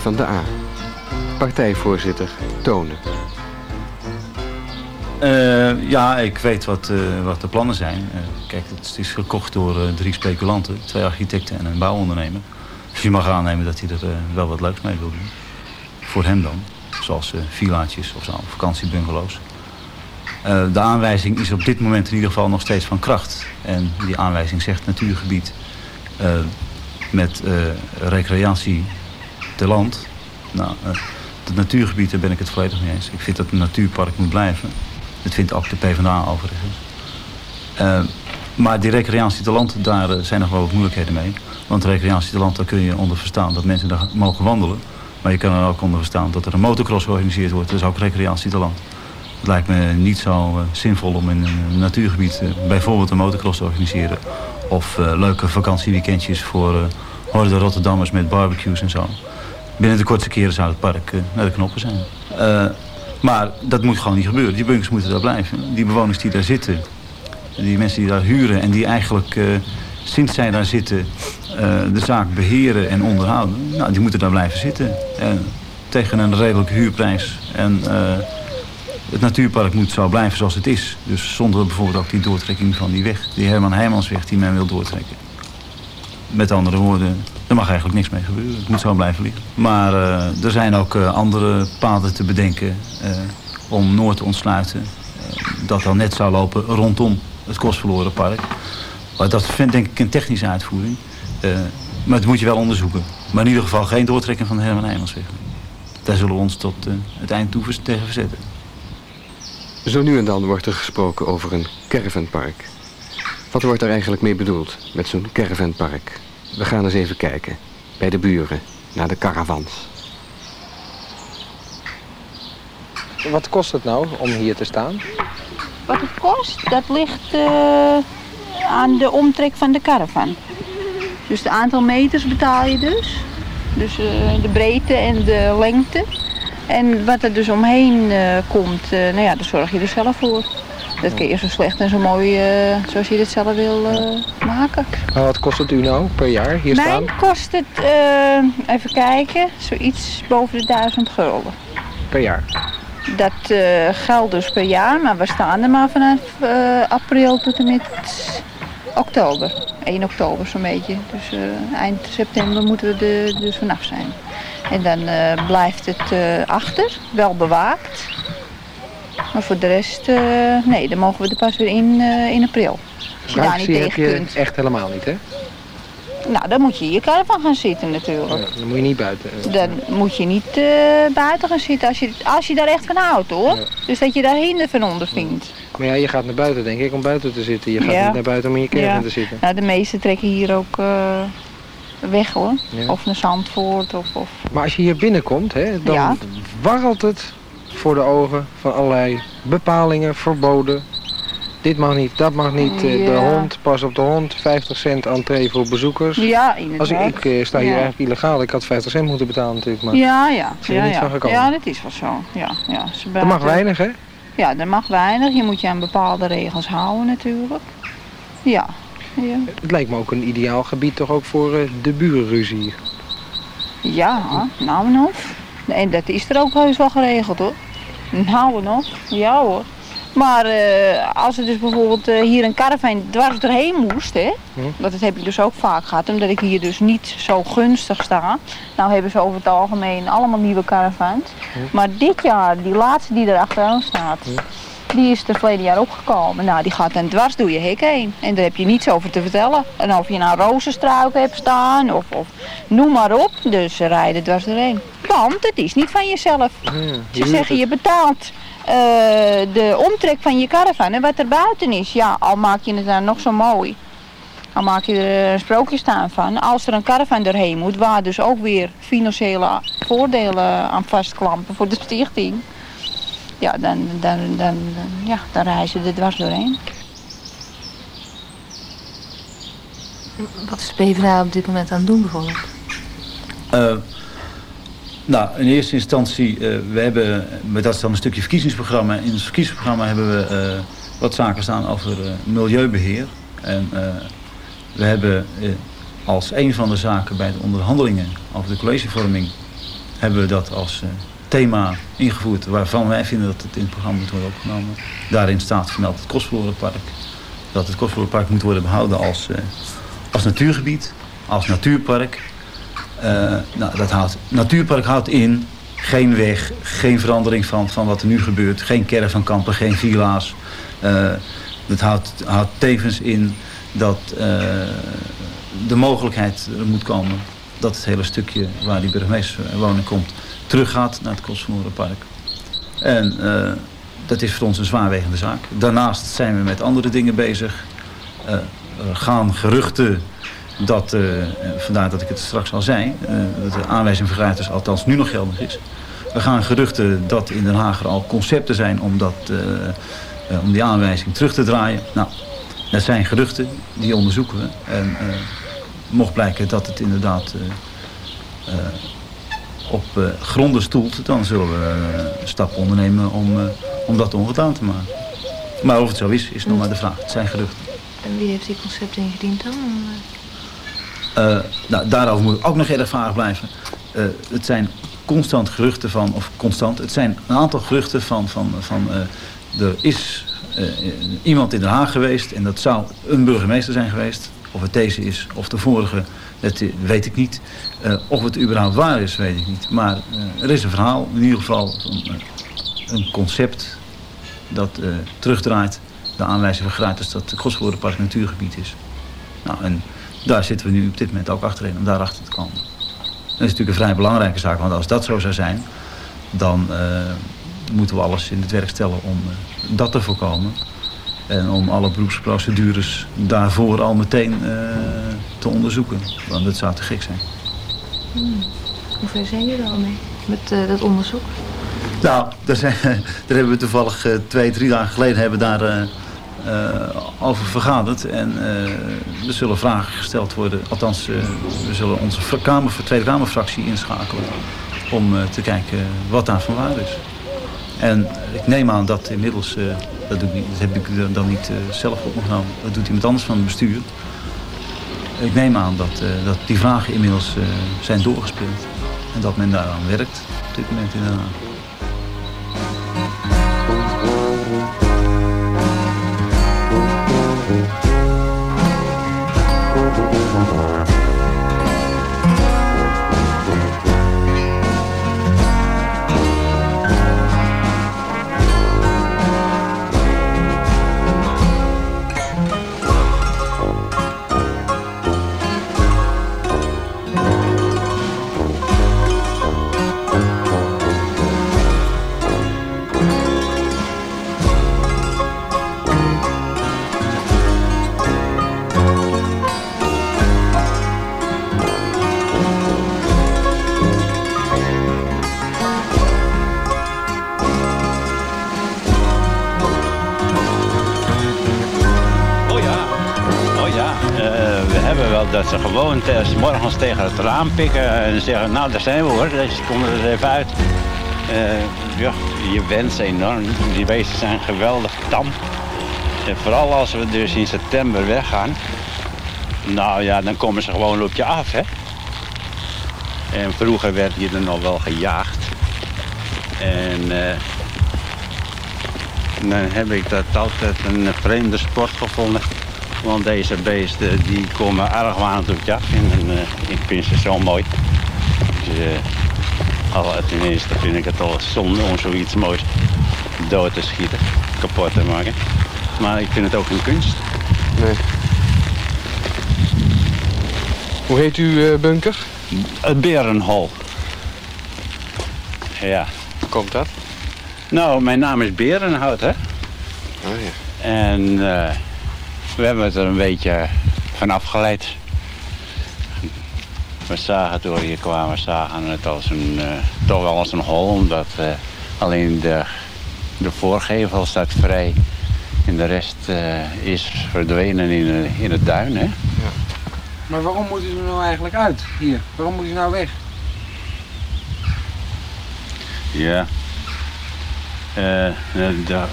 Van de A. Partijvoorzitter Tonen. Uh, ja, ik weet wat, uh, wat de plannen zijn. Uh, kijk, het is gekocht door drie speculanten, twee architecten en een bouwondernemer. Dus je mag aannemen dat hij er wel wat leuks mee wil doen. Voor hem dan. Zoals villaatjes of zo, vakantiebungalows. de aanwijzing is op dit moment in ieder geval nog steeds van kracht. En die aanwijzing zegt natuurgebied met recreatie te land. Nou, het natuurgebied, daar ben ik het volledig mee eens. Ik vind dat een natuurpark moet blijven. Dat vindt ook de PvdA overigens. Uh, maar die recreatie te land, daar zijn nog wel wat moeilijkheden mee. Want recreatieland, daar kun je onder verstaan dat mensen daar mogen wandelen. Maar je kan er ook onder verstaan dat er een motocross georganiseerd wordt. Dat is ook recreatieland. Het lijkt me niet zo uh, zinvol om in een natuurgebied uh, bijvoorbeeld een motocross te organiseren. Of uh, leuke vakantieweekendjes voor horde Rotterdammers met barbecues en zo. Binnen de kortste keren zou het park naar de knoppen zijn. maar dat moet gewoon niet gebeuren. Die bunkers moeten daar blijven. Die bewoners die daar zitten, die mensen die daar huren en die eigenlijk sinds zij daar zitten de zaak beheren en onderhouden, nou, die moeten daar blijven zitten. En tegen een redelijke huurprijs. En het natuurpark moet zo blijven zoals het is. Dus zonder bijvoorbeeld ook die doortrekking van die weg. Die Herman Heijmansweg die men wil doortrekken. Met andere woorden, er mag eigenlijk niks mee gebeuren. Het moet zo blijven liggen. Maar uh, er zijn ook uh, andere paden te bedenken uh, om Noord te ontsluiten. dat dan net zou lopen rondom het kostverloren park. Maar dat vind denk ik een technische uitvoering. maar dat moet je wel onderzoeken. Maar in ieder geval geen doortrekking van de Herman Heijmansweg. Daar zullen we ons tot het eind toe tegen verzetten. Zo nu en dan wordt er gesproken over een caravanpark. Wat wordt er eigenlijk mee bedoeld met zo'n caravanpark? We gaan eens even kijken, bij de buren, naar de caravans. Wat kost het nou om hier te staan? Wat het kost, dat ligt uh, aan de omtrek van de caravan. Dus het aantal meters betaal je dus. Dus uh, de breedte en de lengte. En wat er dus omheen uh, komt, uh, nou ja, daar zorg je er zelf voor. Dat kun je zo slecht en zo mooi uh, zoals je dit zelf wil maken. Maar wat kost het u nou per jaar hier Mijn staan? Mij kost het, even kijken, zoiets boven de 1000 gulden. Per jaar? Dat geldt dus per jaar, maar we staan er maar vanaf april tot en met oktober. 1 oktober zo'n beetje. Dus eind september moeten we er dus vanaf zijn. En dan blijft het achter, wel bewaakt. Maar voor de rest, uh, nee, dan mogen we er pas weer in in april. Als je daar niet tegen je kunt. echt helemaal niet, hè? Nou, dan moet je in je caravan gaan zitten natuurlijk. Ja, dan moet je niet buiten. Dan moet je niet buiten gaan zitten als je, als je daar echt van houdt, hoor. Ja. Dus dat je daar hinder van ondervindt. Maar ja, je gaat naar buiten, denk ik, om buiten te zitten. Je gaat ja. niet naar buiten om in je caravan te zitten. Nou, de meesten trekken hier ook weg hoor. Ja. Of naar Zandvoort. Of, of... Maar als je hier binnenkomt, hè, dan ja. warrelt het voor de ogen van allerlei bepalingen, verboden. Dit mag niet, dat mag niet. Ja. De hond, pas op de hond. 50 cent entree voor bezoekers. Ja, inderdaad. Als ik, ik uh, sta hier ja. eigenlijk illegaal. Ik had 50 cent moeten betalen natuurlijk. Maar ja, ja. Is er ja, niet ja. van gekomen. Ja, dat is wel zo. Ja, ja. Dat mag weinig, hè? Ja, dat mag weinig. Je moet je aan bepaalde regels houden natuurlijk. Ja. ja. Het lijkt me ook een ideaal gebied toch ook voor uh, de burenruzie. Ja, nou en of. En dat is er ook heus wel geregeld hoor. Nou en of. Ja hoor. Maar uh, als er dus bijvoorbeeld uh, hier een caravan dwars erheen moest, hè, hm. dat heb ik dus ook vaak gehad, omdat ik hier dus niet zo gunstig sta. Nou hebben ze over het algemeen allemaal nieuwe caravans. Hm. Maar dit jaar, die laatste die er achteraan staat, hm. Die is er verleden jaar opgekomen. Nou, die gaat dan dwars door je hek heen. En daar heb je niets over te vertellen. En of je nou rozenstruiken hebt staan, of, of noem maar op. Dus ze rijden dwars erheen. Want het is niet van jezelf. Ze zeggen je betaalt uh, de omtrek van je caravan en wat er buiten is. Ja, al maak je het dan nog zo mooi. Al maak je er een sprookje staan van. Als er een caravan doorheen moet, waar dus ook weer financiële voordelen aan vastklampen voor de stichting. Ja, dan, dan, dan, dan, ja, dan reizen er dwars doorheen. Wat is de PvdA op dit moment aan het doen bijvoorbeeld? Uh, nou, in eerste instantie, uh, we hebben, maar dat is dan een stukje verkiezingsprogramma. In het verkiezingsprogramma hebben we uh, wat zaken staan over uh, milieubeheer. En we hebben als een van de zaken bij de onderhandelingen over de collegevorming... hebben we dat als thema ingevoerd waarvan wij vinden dat het in het programma moet worden opgenomen. Daarin staat vermeld het Kostverlorenpark. Dat het Kostverlorenpark moet worden behouden als, als natuurgebied, als natuurpark... Uh, nou, dat houdt, natuurpark houdt in geen weg, geen verandering van, van wat er nu gebeurt. Geen caravankampen, geen villa's. Uh, dat houdt, houdt tevens in dat de mogelijkheid moet komen... dat het hele stukje waar die burgemeesterwoning komt... teruggaat naar het Kostverlorenpark. En dat is voor ons een zwaarwegende zaak. Daarnaast zijn we met andere dingen bezig. er gaan geruchten dat, uh, vandaar dat ik het straks al zei, uh, dat de aanwijzing van gratis althans nu nog geldig is. We gaan geruchten dat in Den Haag er al concepten zijn om, dat, uh, om die aanwijzing terug te draaien. Nou, dat zijn geruchten, die onderzoeken we. En mocht blijken dat het inderdaad op gronden stoelt, dan zullen we stappen ondernemen om, om dat ongedaan te maken. Maar of het zo is, is nog maar de vraag. Het zijn geruchten. En wie heeft die concepten ingediend dan? Uh, nou, daarover moet ik ook nog erg vaag blijven. Uh, het zijn constant geruchten van, of constant, het zijn een aantal geruchten van, van, van uh, er is iemand in Den Haag geweest en dat zou een burgemeester zijn geweest. Of het deze is of de vorige, dat weet ik niet. of het überhaupt waar is, weet ik niet. Maar er is een verhaal, in ieder geval een, een concept dat terugdraait. De aanwijzing van gratis dat het Gosvoordenpark natuurgebied is. Nou, en daar zitten we nu op dit moment ook achterin om daarachter te komen. Dat is natuurlijk een vrij belangrijke zaak, want als dat zo zou zijn, dan uh, moeten we alles in het werk stellen om uh, dat te voorkomen. En om alle beroepsprocedures daarvoor al meteen uh, te onderzoeken. Want dat zou te gek zijn. Hmm. Hoe ver zijn jullie al mee met dat onderzoek? Nou, daar, zijn, daar hebben we toevallig twee, drie dagen geleden hebben daar over vergaderd. En er zullen vragen gesteld worden. Althans, we zullen onze kamer, Tweede Kamerfractie inschakelen. Om te kijken wat daar van waar is. En ik neem aan dat inmiddels, dat, doe ik dat heb ik dan niet zelf opgenomen. Dat doet iemand anders van het bestuur. Ik neem aan dat, dat die vragen inmiddels zijn doorgespeeld. En dat men daaraan werkt op dit moment in Den Haag. morgens tegen het raam pikken en zeggen, nou daar zijn we hoor, dus komen er even uit. Uh, ja, je wens enorm. Die beesten zijn geweldig tam. En vooral als we dus in september weggaan, nou ja, dan komen ze gewoon op je af, hè. En vroeger werd je er nog wel gejaagd. En uh, dan heb ik dat altijd een vreemde sport gevonden. Want deze beesten die komen argwanend op je af. En uh, ik vind ze zo mooi. Dus, uh, tenminste vind ik het al zonde om zoiets moois dood te schieten. Kapot te maken. Maar ik vind het ook een kunst. Nee. Hoe heet uw uh, bunker? Het Berenhol. Ja. Hoe komt dat? Nou, mijn naam is Berenhout, hè. Oh ja. En... We hebben het er een beetje van afgeleid. We zagen toen we hier kwamen, zagen het als een, uh, toch wel als een hol. Omdat uh, alleen de, de voorgevel staat vrij. En de rest uh, is verdwenen in, in het duin. Hè? Ja. Maar waarom moet u er nou eigenlijk uit hier? Waarom moet u nou weg? Ja. de,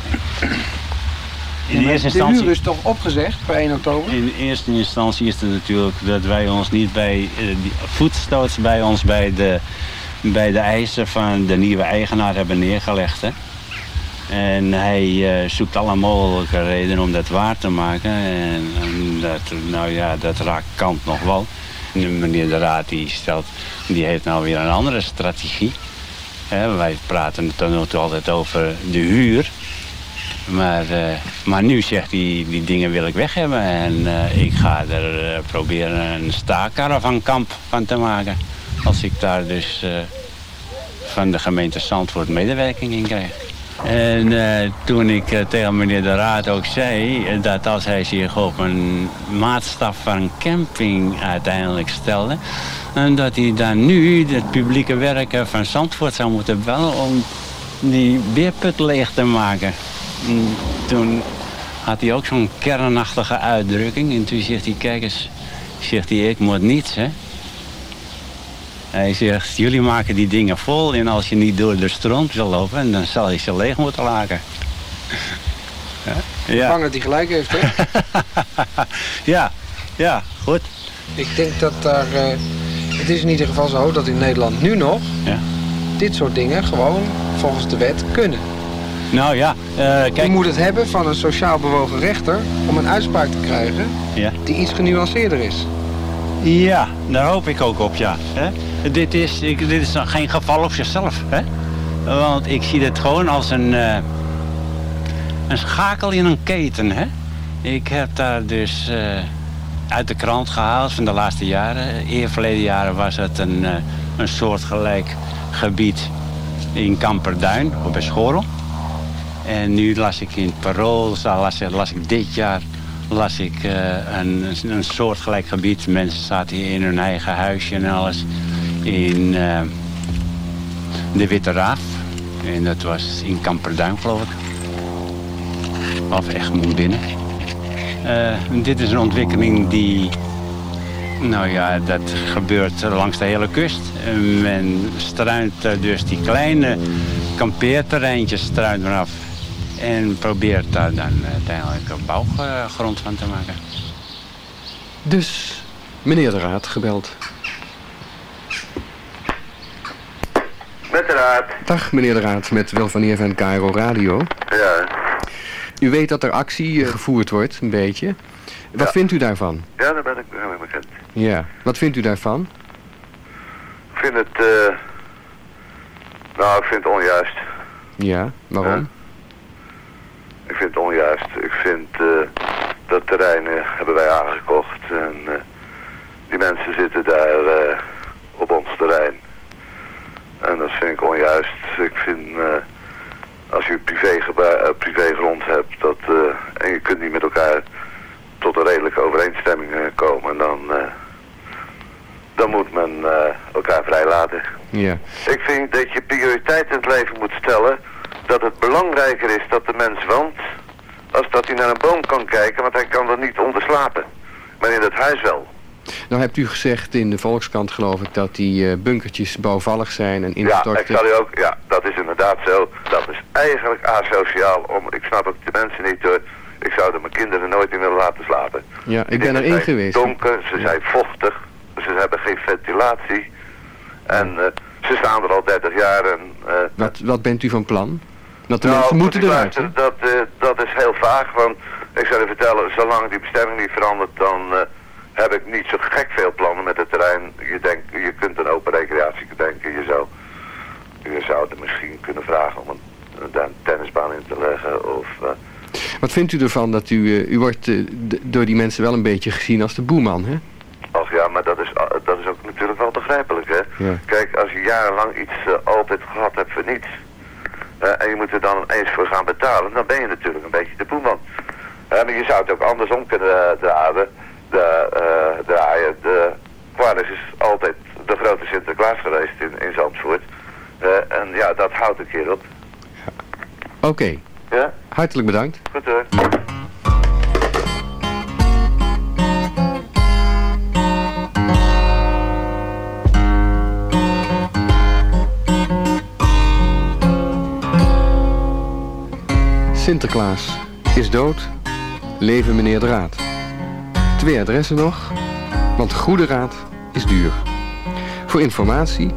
in ja, eerste instantie... De huur is toch opgezegd per 1 oktober? In eerste instantie is het natuurlijk dat wij ons niet bij... Uh, voetstoots bij ons bij de, bij de eisen van de nieuwe eigenaar hebben neergelegd. Hè? En hij uh, zoekt alle mogelijke redenen om dat waar te maken. En, en dat, nou ja, dat raakt kant nog wel. meneer de Raad die stelt, die heeft nou weer een andere strategie. wij praten tot nu altijd over de huur. Maar, uh, maar nu zegt hij, die dingen wil ik weg hebben. En uh, ik ga er uh, proberen een kamp van te maken. Als ik daar dus van de gemeente Zandvoort medewerking in krijg. En toen ik tegen meneer de Raad ook zei dat als hij zich op een maatstaf van camping uiteindelijk stelde, en dat hij dan nu het publieke werken van Zandvoort zou moeten bellen om die beerput leeg te maken. En toen had hij ook zo'n kernachtige uitdrukking. En toen zegt hij, kijk eens, zegt hij, ik moet niets, hè. Hij zegt, jullie maken die dingen vol en als je niet door de stroom zal lopen, dan zal je ze leeg moeten laken. Ja. Bang dat hij gelijk heeft, hè? ja, ja, goed. Ik denk dat daar... Uh, het is in ieder geval zo dat in Nederland nu nog... Ja. dit soort dingen gewoon volgens de wet kunnen. Nou ja, kijk... Je moet het hebben van een sociaal bewogen rechter... om een uitspraak te krijgen ja. die iets genuanceerder is. Ja, daar hoop ik ook op, ja. Dit, is, ik, dit is geen geval op zichzelf. Hè? Want ik zie het gewoon als een, uh, een schakel in een keten. Hè? Ik heb daar dus uh, uit de krant gehaald van de laatste jaren. Eer verleden jaren was het een, uh, een soortgelijk gebied in Kamperduin, op Schorel. En nu las ik in het Parool, las, ik dit jaar las ik uh, een, een soortgelijk gebied. Mensen zaten hier in hun eigen huisje en alles. In uh, de Witte Raaf. En dat was in Kamperduin, geloof ik. Of Egmond binnen. Uh, dit is een ontwikkeling die... Nou ja, dat gebeurt langs de hele kust. Men struint dus die kleine kampeerterreintjes struint men af en probeert daar dan uiteindelijk een bouwgrond van te maken. Dus, meneer de Raad, gebeld. Met de Raad. Dag, meneer de Raad, met Wil van Eer van KRO Radio. Ja. U weet dat er actie eh, gevoerd wordt, een beetje. Wat vindt u daarvan? Ja, daar ben ik mee bekend. Ja, wat vindt u daarvan? Ik vind het, uh... nou, ik vind het onjuist. Ja, waarom? Ik vind het onjuist. Ik vind uh, dat terrein uh, hebben wij aangekocht en uh, die mensen zitten daar op ons terrein. En dat vind ik onjuist. Ik vind als je privé privégrond hebt dat, en je kunt niet met elkaar tot een redelijke overeenstemming komen, dan, dan moet men elkaar vrijlaten. Ja. Ik vind dat je prioriteit in het leven moet stellen dat het belangrijker is dat de mens woont, als dat hij naar een boom kan kijken, want hij kan er niet onder slapen. Maar in het huis wel. Nou hebt u gezegd in de Volkskrant geloof ik dat die uh, bunkertjes bouwvallig zijn en instorten. Ja, ik zal u ook, ja, dat is inderdaad zo. Dat is eigenlijk asociaal. Om, ik snap ook de mensen niet hoor. Ik zou er mijn kinderen nooit in willen laten slapen. Ja, ik ben erin geweest. donker, ze zijn vochtig, ze hebben geen ventilatie. En uh, ze staan er al 30 jaar. En, uh, wat, wat bent u van plan? Dat de nou, mensen moeten eruit, Dat, uh, dat is heel vaag, want ik zou u vertellen, zolang die bestemming niet verandert, dan uh, heb ik niet zo gek veel plannen met het terrein. Je, denkt, je kunt een open recreatie denken, je zou, je zou er misschien kunnen vragen om een, een tennisbaan in te leggen of... Uh, wat vindt u ervan dat u, u wordt door die mensen wel een beetje gezien als de boeman, hè? Ach ja, maar dat is, dat is ook natuurlijk wel begrijpelijk, hè? Ja. Kijk, als je jarenlang iets altijd gehad hebt voor niets... Uh, en je moet er dan eens voor gaan betalen, dan ben je natuurlijk een beetje de boeman. Uh, maar je zou het ook andersom kunnen uh, draaien. De, draaien. De Quares is altijd de grote Sinterklaas geweest in, in Zandvoort. en ja, dat houdt een keer op. Oké. Okay. Ja? Hartelijk bedankt. Goed hoor. Sinterklaas is dood, leven meneer de Raad. Twee adressen nog, want goede raad is duur. Voor informatie,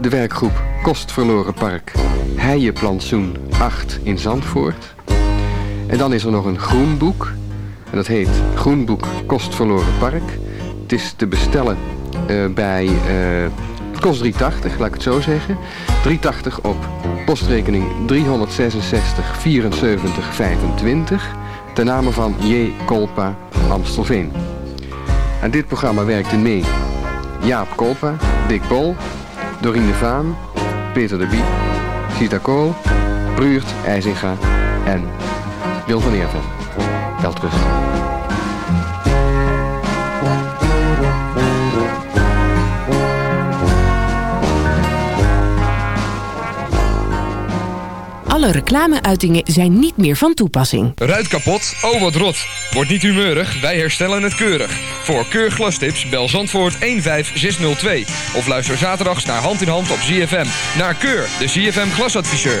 de werkgroep Kostverloren Park, Heijenplantsoen 8 in Zandvoort. En dan is er nog een groenboek, en dat heet Groenboek Kostverloren Park. Het is te bestellen uh, bij... Uh, het kost 3,80, laat ik het zo zeggen. 3,80 op postrekening 366 74 25 ten name van J. Kolpa Amstelveen. Aan dit programma werkten mee Jaap Kolpa, Dick Bol, Dorine Vaan, Peter de Bie, Gita Kool, Bruurt, IJzinga en Wil van Eerven. Welterusten. Alle reclameuitingen zijn niet meer van toepassing. Ruit kapot? Oh wat rot. Wordt niet humeurig? Wij herstellen het keurig. Voor keurglastips bel Zandvoort 15602. Of luister zaterdags naar Hand in Hand op ZFM. Naar Keur, de ZFM glasadviseur.